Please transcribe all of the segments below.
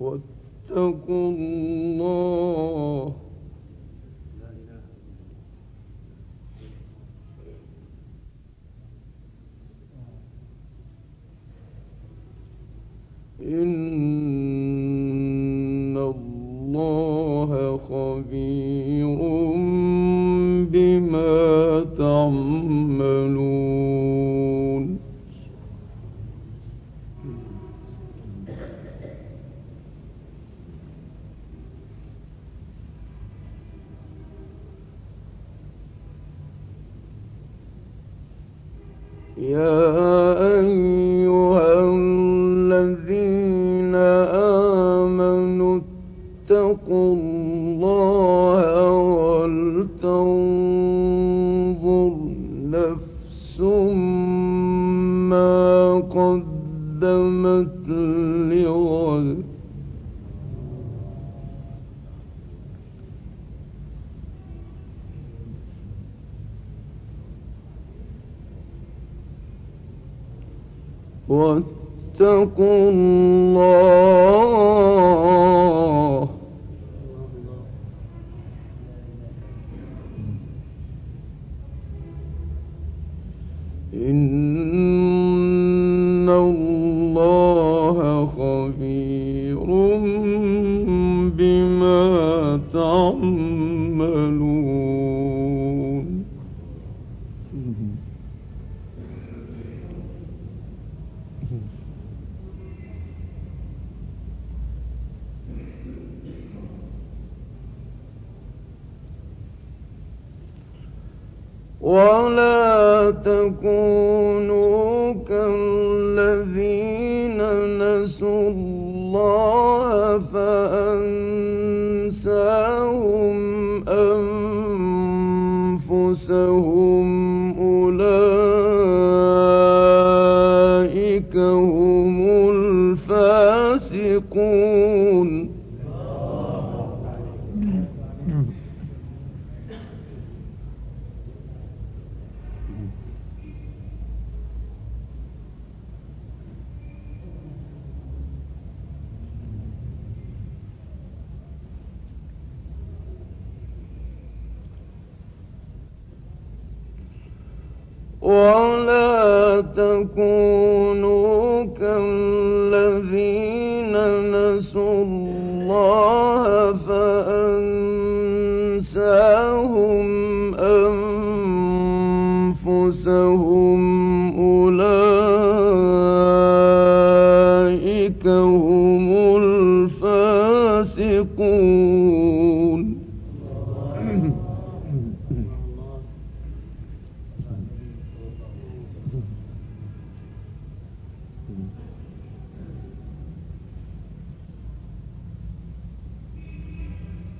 واتقوا يا أيها واتقوا الله. إن الله خبير بما تعملون. ولا تكونوا كالذين نسوا الله فأنساهم أنفسهم أولئك هم الفاسقون.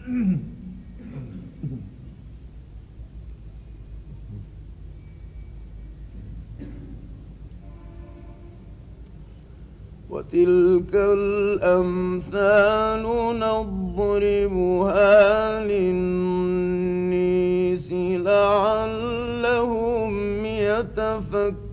وتلك الأمثال نضربها للنيس لعلهم يتفكرون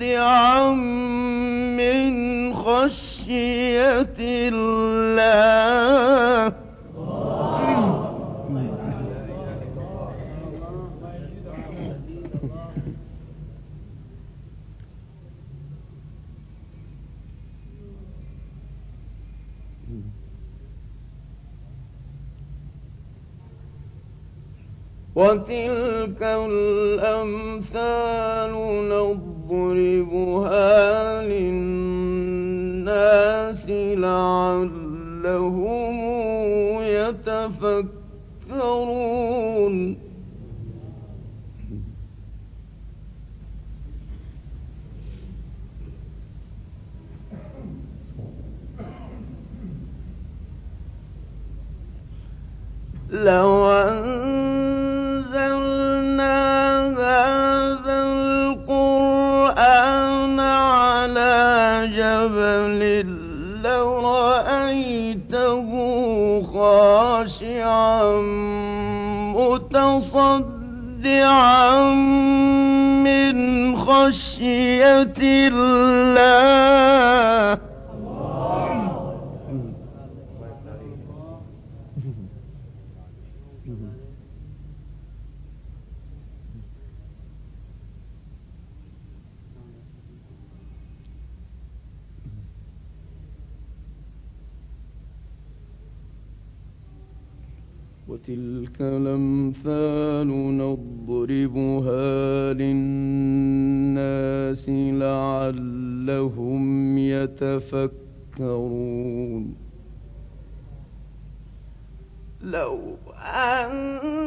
متصدعا من خشية الله. وتلك الأمثال نضربها للناس لعلهم يتفكرون لو أنزلنا لرأيته خاشعا متصدعا من خشية الله وتلك الأمثال نضربها للناس لعلهم يتفكرون. لو أنزلنا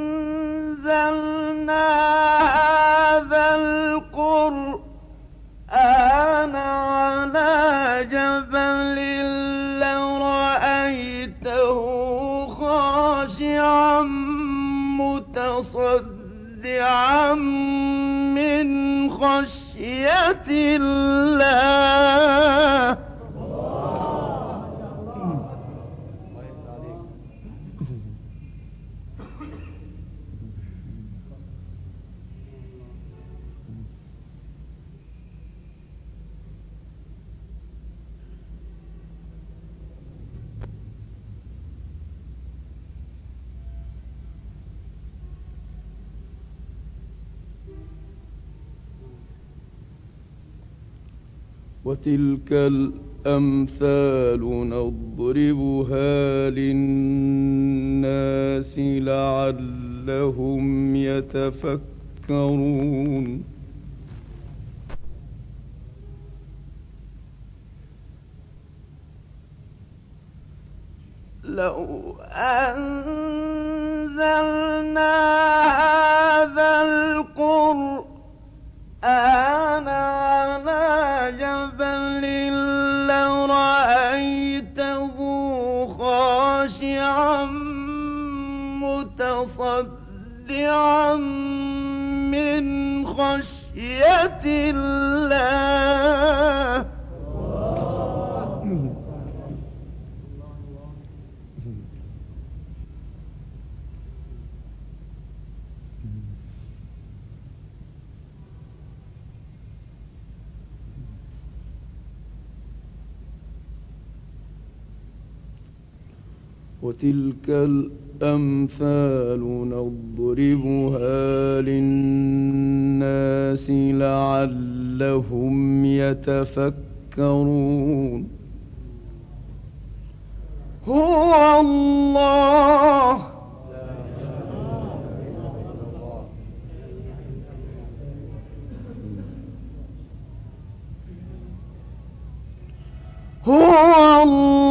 متصدعا من خشية الله. وتلك الأمثال نضربها للناس لعلهم يتفكرون. لو أنزلنا هذا القرآن مِنْ خَشْيَةِ اللَّهِ. وتلك الأرض الأمثال نضربها للناس لعلهم يتفكرون. هو الله. هو الله.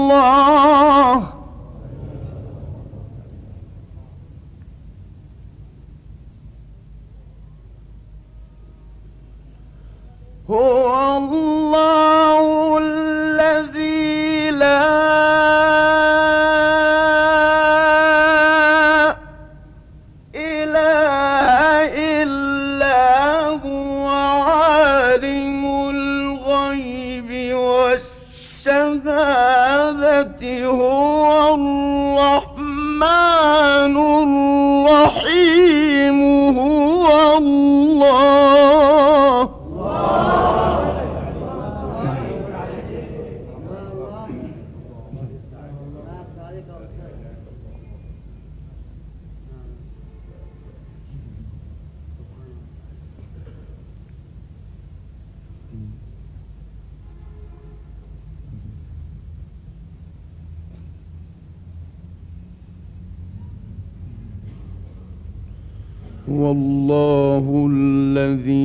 هو الله الذي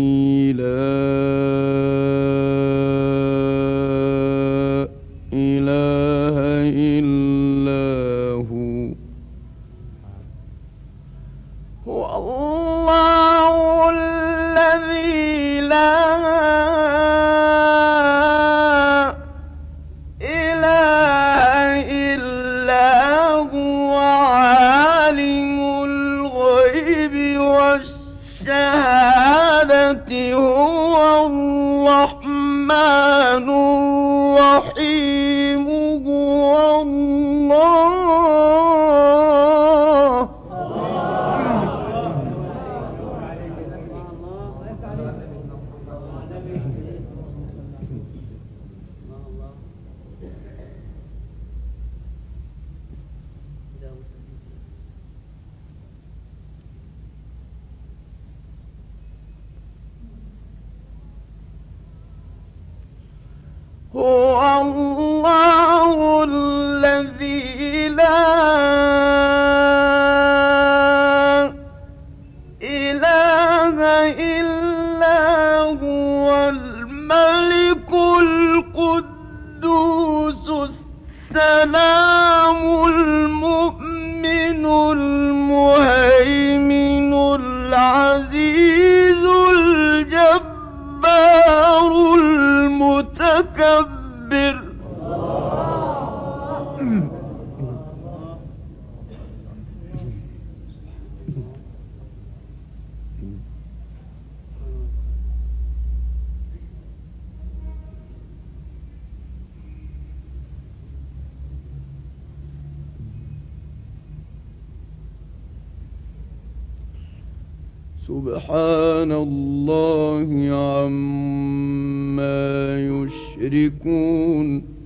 الله وكبر سبحان الله عما يشركون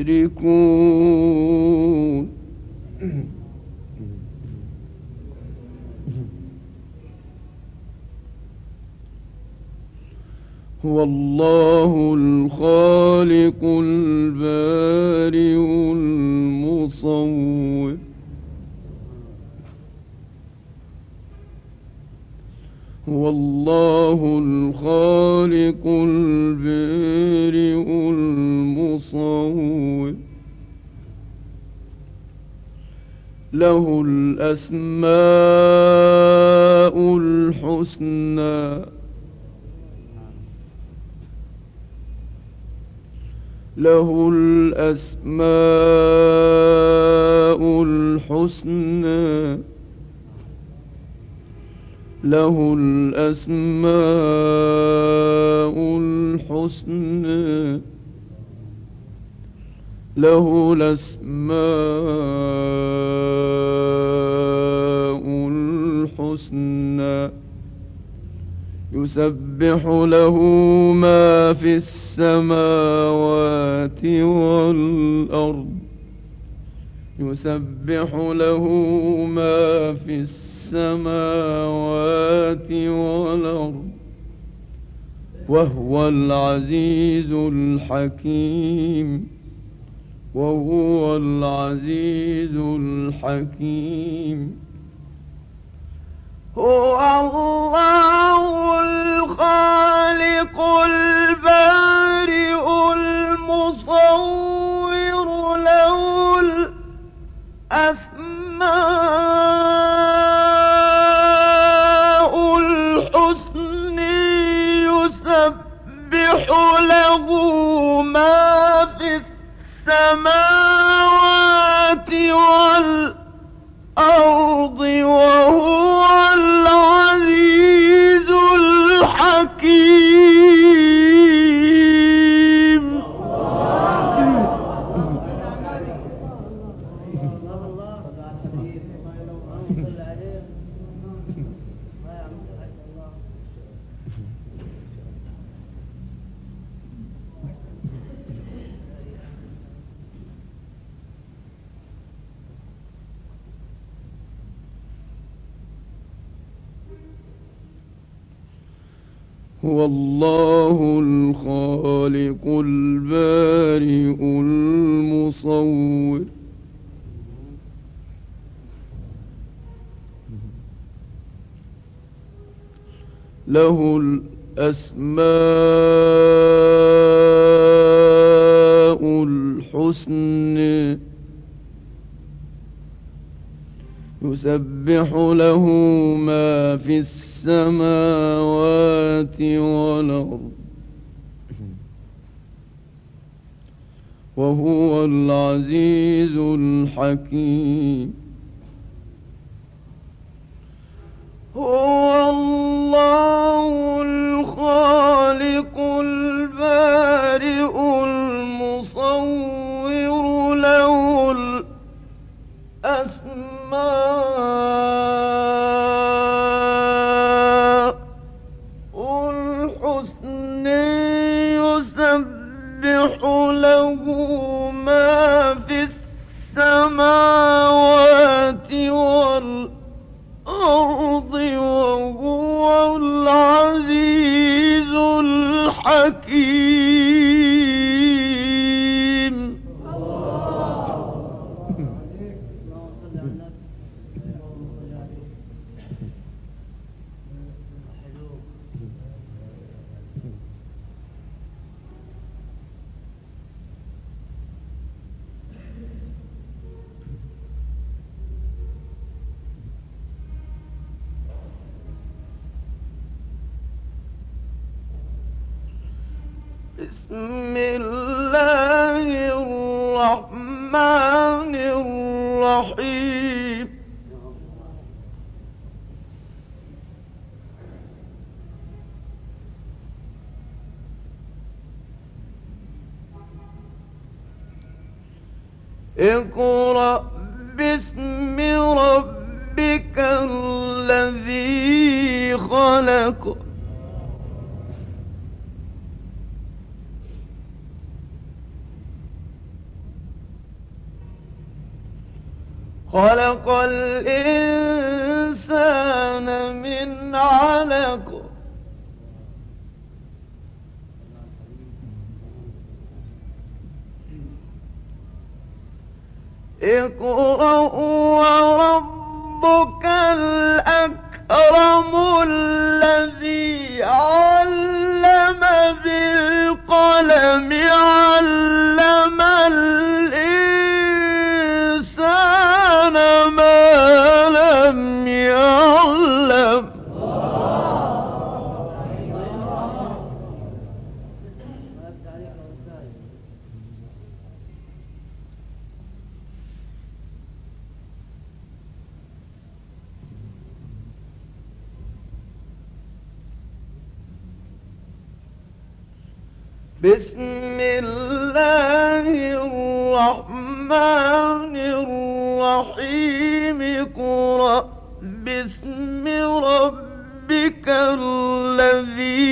يشركون. هو الله الخالق البارئ المصور. هو الله الخالق البارئ له الأسماء الحسنى. له الأسماء الحسنى. له الأسماء الحسنى. له الأسماء يسبح له ما في السماوات والأرض. يسبح له ما في السماوات والأرض. وهو العزيز الحكيم. وهو العزيز الحكيم. هو الله الخالق البارئ هو الله الخالق البارئ المصور. له الأسماء الحسنى يسبح له ما في السماوات والأرض. وهو العزيز الحكيم. هو بسم الله الرحمن الرحيم. اقرأ باسم ربك الذي خلق. خلق الإنسان من علق. اقرأ وربك الأكرم باسم ربك الذي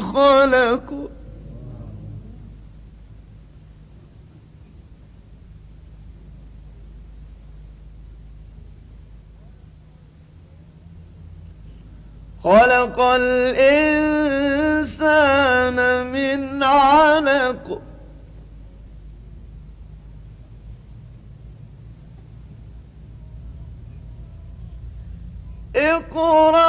خلق. خلق الإنسان من علق. اقرأ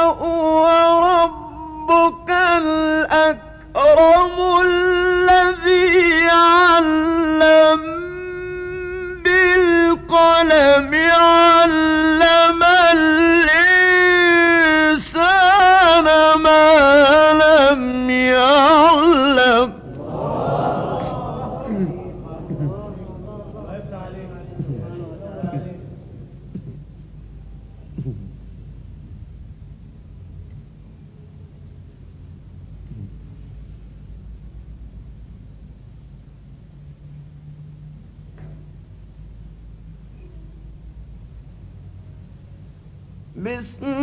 بسم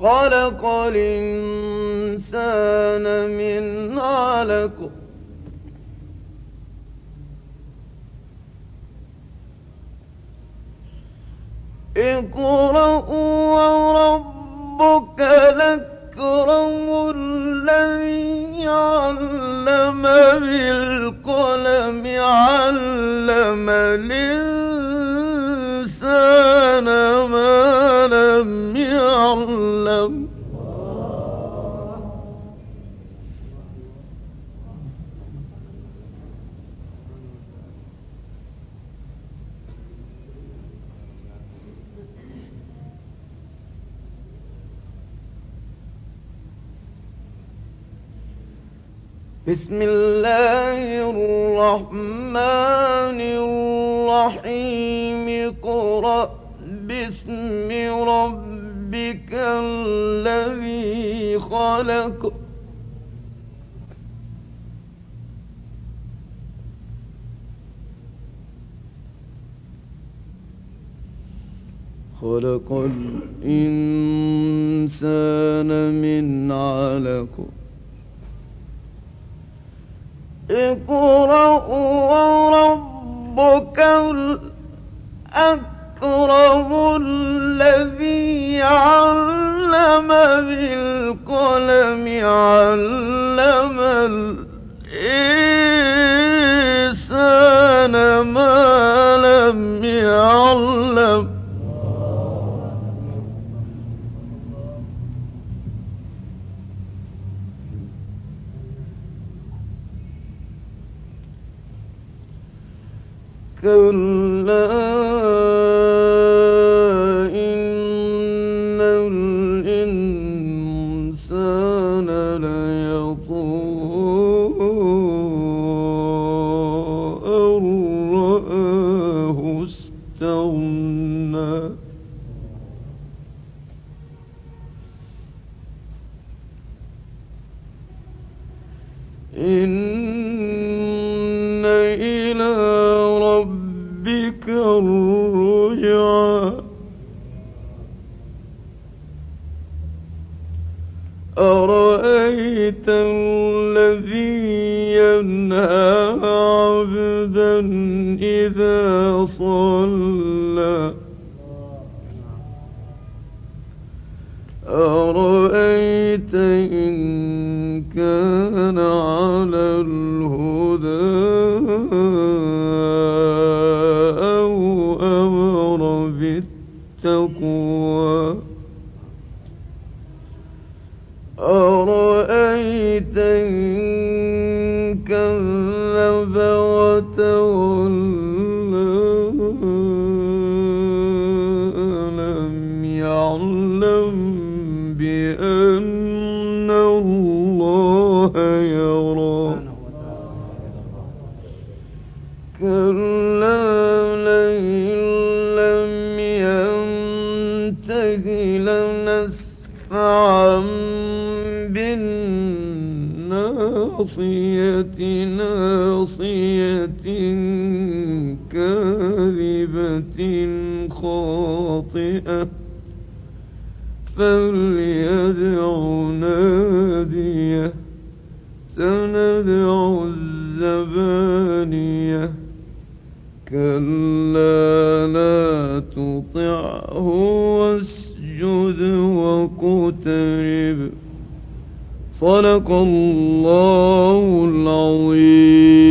خلق الإنسان من علق. اقرأ وربك الأكرم الذي علم بالقلم علم الإنسان ما لم يعلم بسم الله الرحمن الرحيم. اقرأ باسم ربك. الذي خلق. خلق الإنسان من علق. اقرأ وربك الأكرم الذي علم بالقلم علم الإنسان ما لم يعلم. كلا ينهى عبدا إذا صلى. أرأيت إن كان على الهدى أو أمر بالتقوى ينته لنسفعا بالناصية ناصية كاذبة خاطئة فليدع نادية سندع الزبانية كلا لا تطعه واقترب صدق الله العظيم